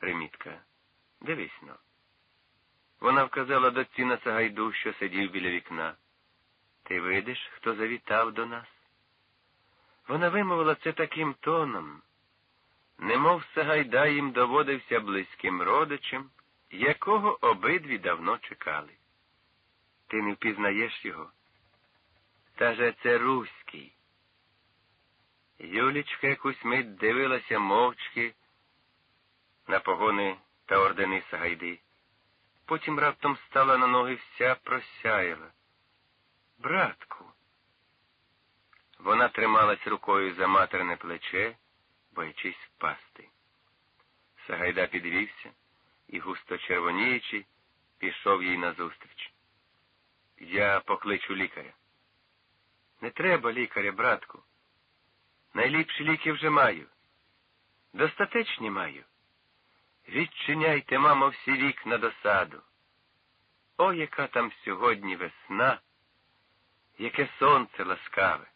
Примітка. Дивись но. Вона вказала дочці на Сагайду, що сидів біля вікна. Ти видиш, хто завітав до нас? Вона вимовила це таким тоном, немов Сагайда їм доводився близьким родичем, якого обидві давно чекали. Ти не впізнаєш його? Та же це Руський. Юлічка якусь мить дивилася мовчки на погони та ордени Сагайди. Потім раптом стала на ноги вся просяяла. Братку. Вона трималась рукою за матерне плече, боячись впасти. Сагайда підвівся і, густо червоніючи, пішов їй назустріч. Я покличу лікаря. Не треба лікаря, братку. Найліпші ліки вже маю. Достатечні маю. Відчиняйте, мамо, всі вікна до саду. О, яка там сьогодні весна, яке сонце ласкаве.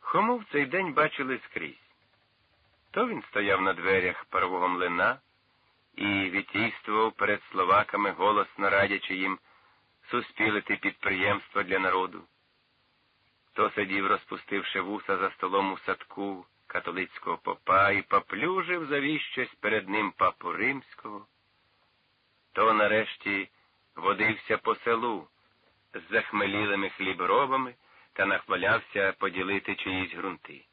Хому в цей день бачили скрізь. То він стояв на дверях парового млина і відтійствував перед словаками, голосно радячи їм суспілити підприємства для народу. То сидів, розпустивши вуса за столом у садку католицького попа і поплюжив завіщось перед ним папу римського, то нарешті водився по селу з захмелілими хліборобами та нахвалявся поділити чиїсь ґрунти.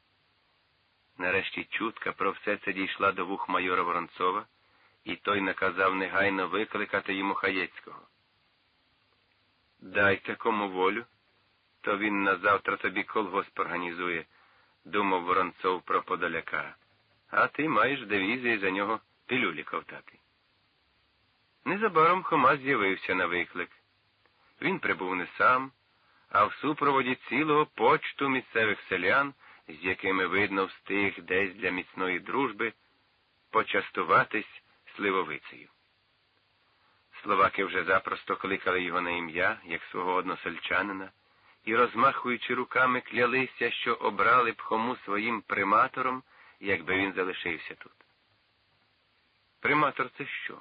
Нарешті чутка про все це дійшла до вух майора Воронцова, і той наказав негайно викликати йому Хаєцького. Дайте кому волю, то він на завтра тобі колгосп організує, думав Воронцов про Подоляка, а ти маєш дивізії за нього пилюлі ковтати. Незабаром Хома з'явився на виклик. Він прибув не сам, а в супроводі цілого почту місцевих селян, з якими видно встиг десь для міцної дружби, почастуватись сливовицею. Словаки вже запросто кликали його на ім'я, як свого односельчанина, і, розмахуючи руками, клялися, що обрали б хому своїм приматором, якби він залишився тут. Приматор це що?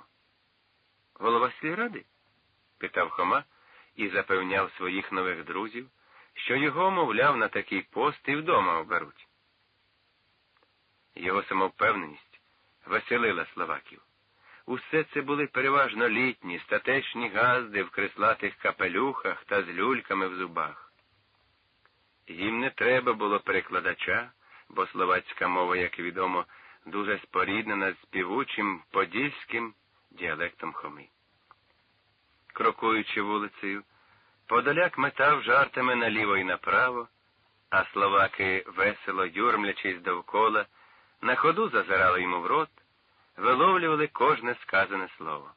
Голова сільради? питав Хома і запевняв своїх нових друзів, що його, мовляв, на такий пост і вдома оберуть. Його самовпевненість веселила словаків. Усе це були переважно літні, статечні газди в креслатих капелюхах та з люльками в зубах. Їм не треба було перекладача, бо словацька мова, як відомо, дуже споріднена з співучим подільським діалектом Хоми. Крокуючи вулицею, подоляк метав жартами наліво і направо, а словаки, весело юрмлячись довкола, на ходу зазирали йому в рот виловлювали кожне сказане слово.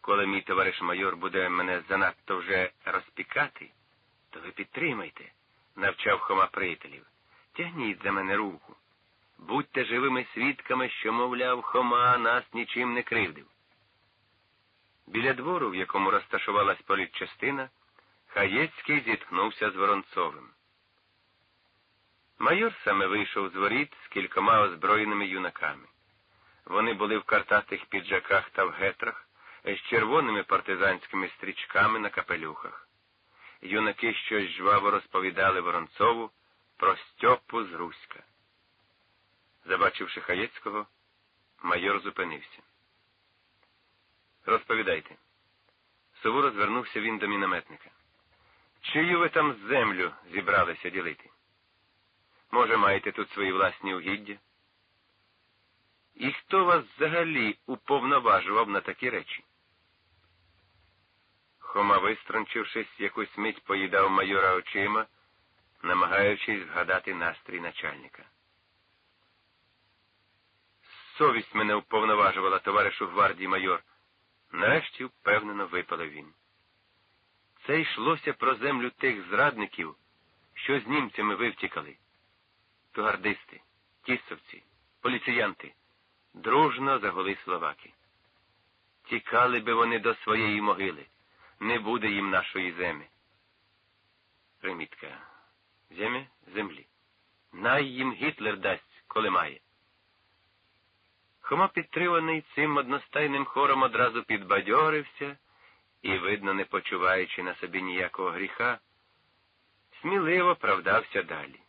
Коли мій товариш майор буде мене занадто вже розпікати, то ви підтримайте, навчав Хома приятелів. Тягніть за мене руку. Будьте живими свідками, що, мовляв, Хома нас нічим не кривдив. Біля двору, в якому розташувалась політчастина, Хаєцький зіткнувся з Воронцовим. Майор саме вийшов з воріт з кількома озброєними юнаками. Вони були в картатих піджаках та в гетрах, з червоними партизанськими стрічками на капелюхах. Юнаки щось жваво розповідали Воронцову про Стьопу з Руська. Забачивши Хаєцького, майор зупинився. Розповідайте. Суворо звернувся він до мінометника. Чию ви там землю зібралися ділити? Може, маєте тут свої власні угіддя? І хто вас взагалі уповноважував на такі речі? Хома, вистрончившись, якусь мить поїдав майора очима, намагаючись згадати настрій начальника. Совість мене уповноважувала, товаришу гвардії майор. Нарешті впевнено випалив він. Це йшлося про землю тих зрадників, що з німцями вивтікали. То гардисти, тісовці, поліціянти дружно загули словаки. Тікали би вони до своєї могили, не буде їм нашої землі. Примітка. Земля землі. Най їм Гітлер дасть, коли має. Хома, підтриманий цим одностайним хором, одразу підбадьорився і, видно, не почуваючи на собі ніякого гріха, сміливо правдався далі.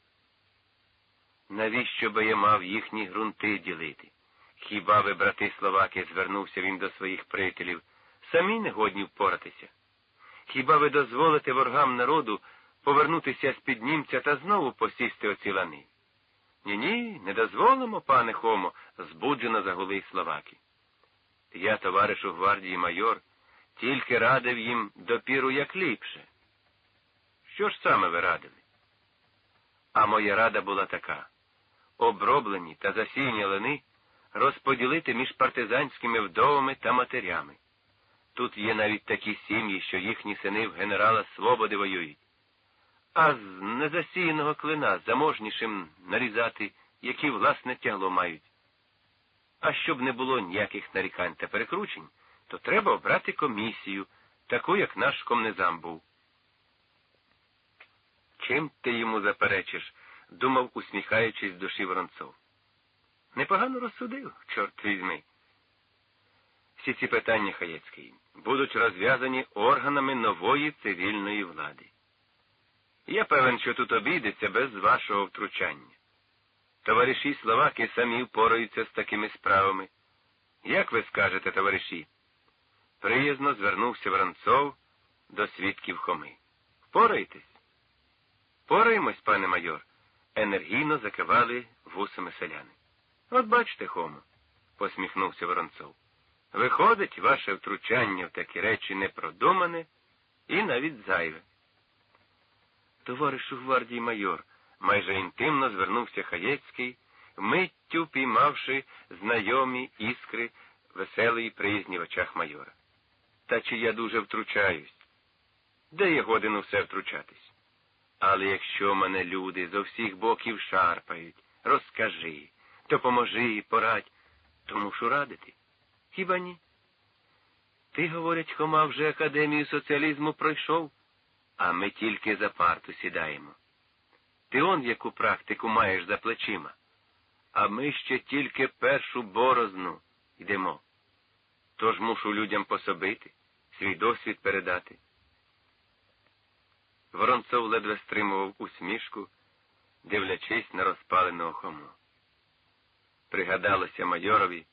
Навіщо би я мав їхні ґрунти ділити? Хіба ви, брати словаки, звернувся він до своїх приятелів, самі не годні впоратися? Хіба ви дозволите ворогам народу повернутися з під німця та знову посісти оці лани? Ні, ні, не дозволимо, пане Хомо, збуджено загули словаки. Я, товаришу гвардії майор, тільки радив їм допіру як ліпше. Що ж саме ви радили? А моя рада була така оброблені та засіяні лани розподілити між партизанськими вдовами та матерями. Тут є навіть такі сім'ї, що їхні сини в генерала Свободи воюють. А з незасіяного клина заможнішим нарізати, які власне тягло мають. А щоб не було ніяких нарікань та перекручень, то треба обрати комісію, таку, як наш комнезам був. Чим ти йому заперечиш? думав, усміхаючись душі Воронцов. Непогано розсудив, чорт візьми. Всі ці питання Хаєцький будуть розв'язані органами нової цивільної влади. Я певен, що тут обійдеться без вашого втручання. Товариші Словаки самі впораються з такими справами. Як ви скажете, товариші? Приязно звернувся Воронцов до свідків Хоми. Впорайтесь. Пораємось, пане майор, енергійно закивали вусами селяни. От бачите, Хомо, посміхнувся Воронцов. Виходить, ваше втручання в такі речі непродумане і навіть зайве. Товаришу гвардії майор, майже інтимно звернувся Хаєцький, миттю піймавши знайомі іскри веселої приязні в очах майора. Та чи я дуже втручаюсь? Де є годину все втручатись? Але якщо мене люди зо всіх боків шарпають, розкажи, допоможи, порадь, то мушу радити. Хіба ні? Ти, говорять, Хома, вже академію соціалізму пройшов, а ми тільки за парту сідаємо. Ти он яку практику маєш за плечима, а ми ще тільки першу борозну йдемо. Тож мушу людям пособити, свій досвід передати. Воронцов ледве стримував усмішку, дивлячись на розпаленого хому. Пригадалося майорові,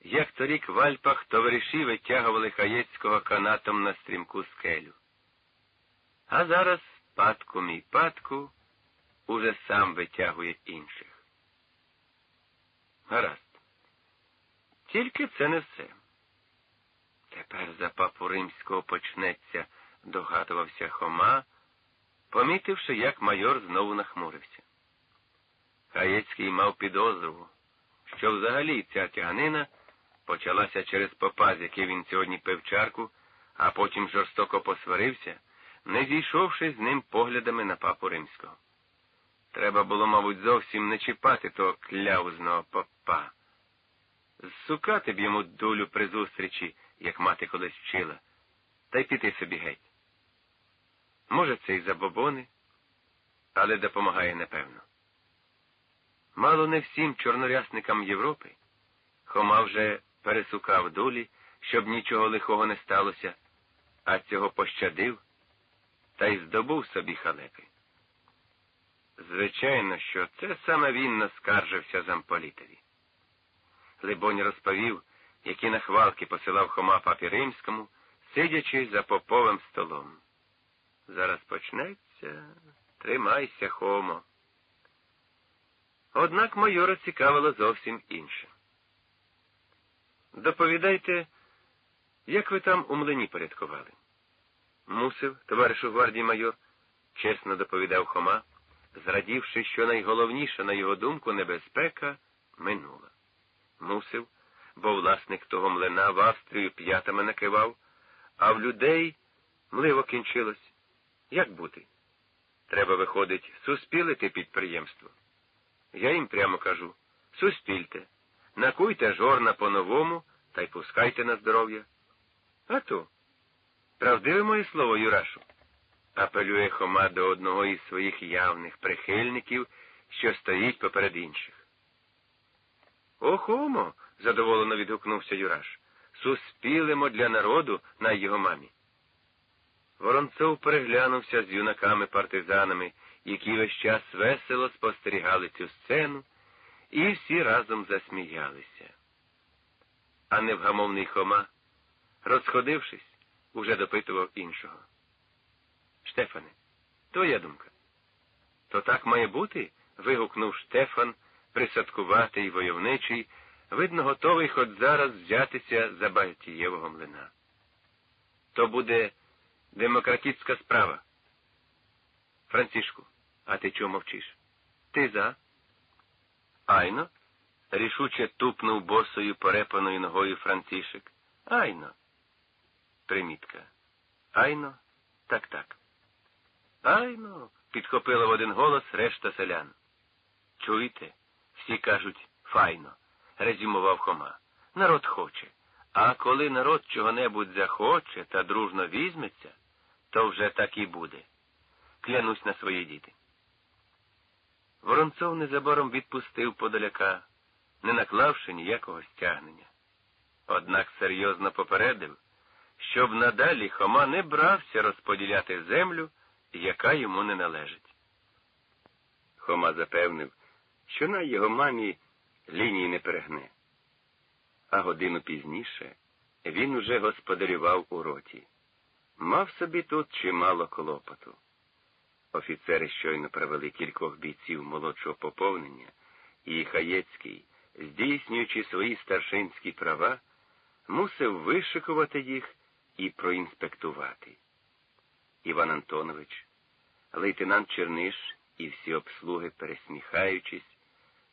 як торік в Альпах товариші витягували Хаєцького канатом на стрімку скелю. А зараз падку мій падку уже сам витягує інших. Гаразд. Тільки це не все. Тепер за папу римського почнеться, догадувався Хома, помітивши, як майор знову нахмурився. Хаєцький мав підозру, що взагалі ця тяганина почалася через попа, з який він сьогодні пив чарку, а потім жорстоко посварився, не зійшовши з ним поглядами на папу римського. Треба було, мабуть, зовсім не чіпати того кляузного попа. Зсукати б йому долю при зустрічі, як мати колись вчила, та й піти собі геть. Може, це й забобони, але допомагає непевно. Мало не всім чорнорясникам Європи Хома вже пересукав долі, щоб нічого лихого не сталося, а цього пощадив та й здобув собі халепи. Звичайно, що це саме він наскаржився замполітові. Либонь розповів, які нахвалки посилав Хома папі римському, сидячи за поповим столом. Зараз почнеться, тримайся, Хомо. Однак майора цікавило зовсім інше. Доповідайте, як ви там у млині порядкували? Мусив, товаришу гвардії майор, чесно доповідав Хома, зрадівши, що найголовніша, на його думку, небезпека минула. Мусив, бо власник того млина в Австрію п'ятами накивав, а в людей мливо кінчилось. Як бути? Треба, виходить, суспілити підприємство. Я їм прямо кажу суспільте, накуйте жорна по-новому та й пускайте на здоров'я. А то, правдиве моє слово, Юрашу, апелює Хома до одного із своїх явних прихильників, що стоїть поперед інших. Охомо, задоволено відгукнувся Юраш. Суспілимо для народу на його мамі. Воронцов переглянувся з юнаками-партизанами, які весь час весело спостерігали цю сцену, і всі разом засміялися. А невгамовний Хома, розходившись, уже допитував іншого. Штефане, твоя думка. То так має бути? вигукнув Штефан, присадкуватий войовничий, видно, готовий хоч зараз взятися за Багатієвого млина. То буде демократична справа. Францишку, а ти чого мовчиш? Ти за? Айно? рішуче тупнув босою порепаною ногою Францишек. Айно. Примітка. Айно, так так. Айно, підхопила в один голос решта селян. Чуєте? Всі кажуть файно, резюмував Хома. Народ хоче. А коли народ чого-небудь захоче та дружно візьметься, то вже так і буде. Клянусь на свої діти. Воронцов незабаром відпустив подоляка, не наклавши ніякого стягнення. Однак серйозно попередив, щоб надалі Хома не брався розподіляти землю, яка йому не належить. Хома запевнив, що на його мамі лінії не перегне. А годину пізніше він уже господарював у роті. Мав собі тут чимало клопоту. Офіцери щойно привели кількох бійців молодшого поповнення, і Хаєцький, здійснюючи свої старшинські права, мусив вишикувати їх і проінспектувати. Іван Антонович, лейтенант Черниш і всі обслуги, пересміхаючись,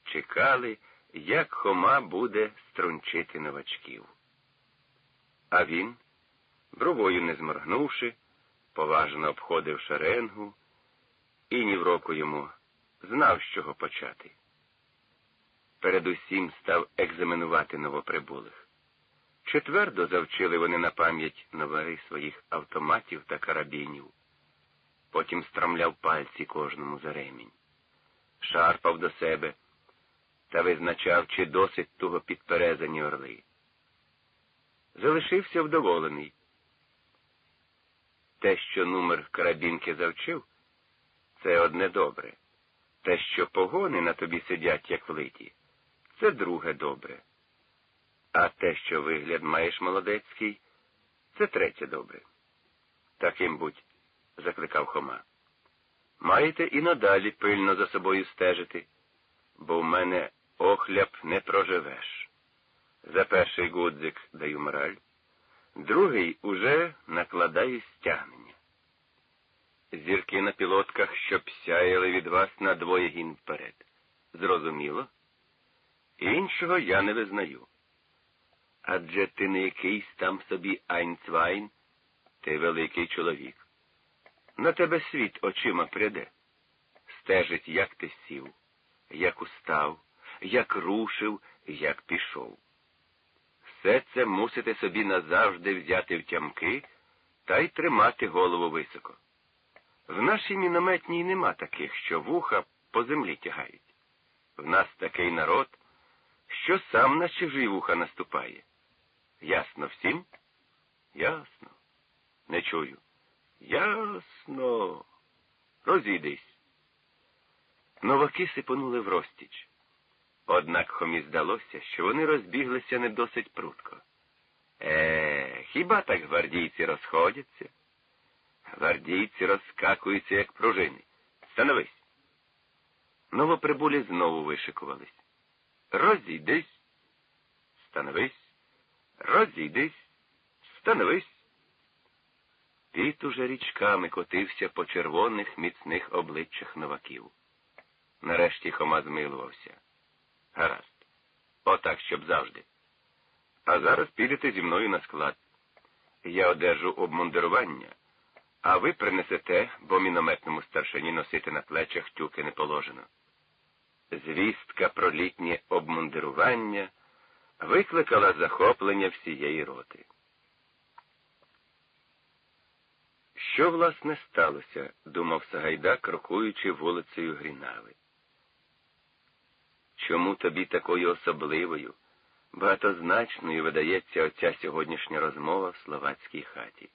чекали, як Хома буде струнчити новачків. А він, бровою не зморгнувши, поважно обходив шеренгу, і ні в року йому знав, з чого почати. Передусім став екзаменувати новоприбулих. Четвердо завчили вони на пам'ять номери своїх автоматів та карабінів. Потім стромляв пальці кожному за ремінь, шарпав до себе та визначав, чи досить того підперезані орли. Залишився вдоволений. Те, що номер карабінки завчив, це одне добре. Те, що погони на тобі сидять, як влиті, це друге добре. А те, що вигляд маєш молодецький, це третє добре. Таким будь, закликав Хома. Маєте і надалі пильно за собою стежити, бо в мене охляб не проживеш. За перший гудзик даю мораль, другий уже накладаю стягнення. Зірки на пілотках, щоб сяяли від вас на двоє гін вперед. Зрозуміло? Іншого я не визнаю. Адже ти не якийсь там собі Айнцвайн, ти великий чоловік. На тебе світ очима гряде, стежить, як ти сів, як устав, як рушив, як пішов. Все це мусите собі назавжди взяти в тямки та й тримати голову високо. В нашій мінометній нема таких, що вуха по землі тягають. В нас такий народ, що сам на чужі вуха наступає. Ясно всім? Ясно. Не чую. Ясно. Розійдись. Новаки сипонули в розтіч. Однак хомі здалося, що вони розбіглися не досить прутко. Е, хіба так гвардійці розходяться? Гвардійці розскакуються, як пружини. Становись. Новоприбулі знову вишикувались. Розійдись. Становись. Розійдись. Становись. Піт уже річками котився по червоних міцних обличчях новаків. Нарешті Хома змилувався. Гаразд. Отак, щоб завжди. А зараз підете зі мною на склад. Я одержу обмундирування, а ви принесете, бо мінометному старшині носити на плечах тюки не положено. Звістка про літнє обмундирування викликала захоплення всієї роти. Що, власне, сталося? думав Сагайдак, крокуючи вулицею Грінави. чому тобі такою особливою, багатозначною видається оця сьогоднішня розмова в словацькій хаті.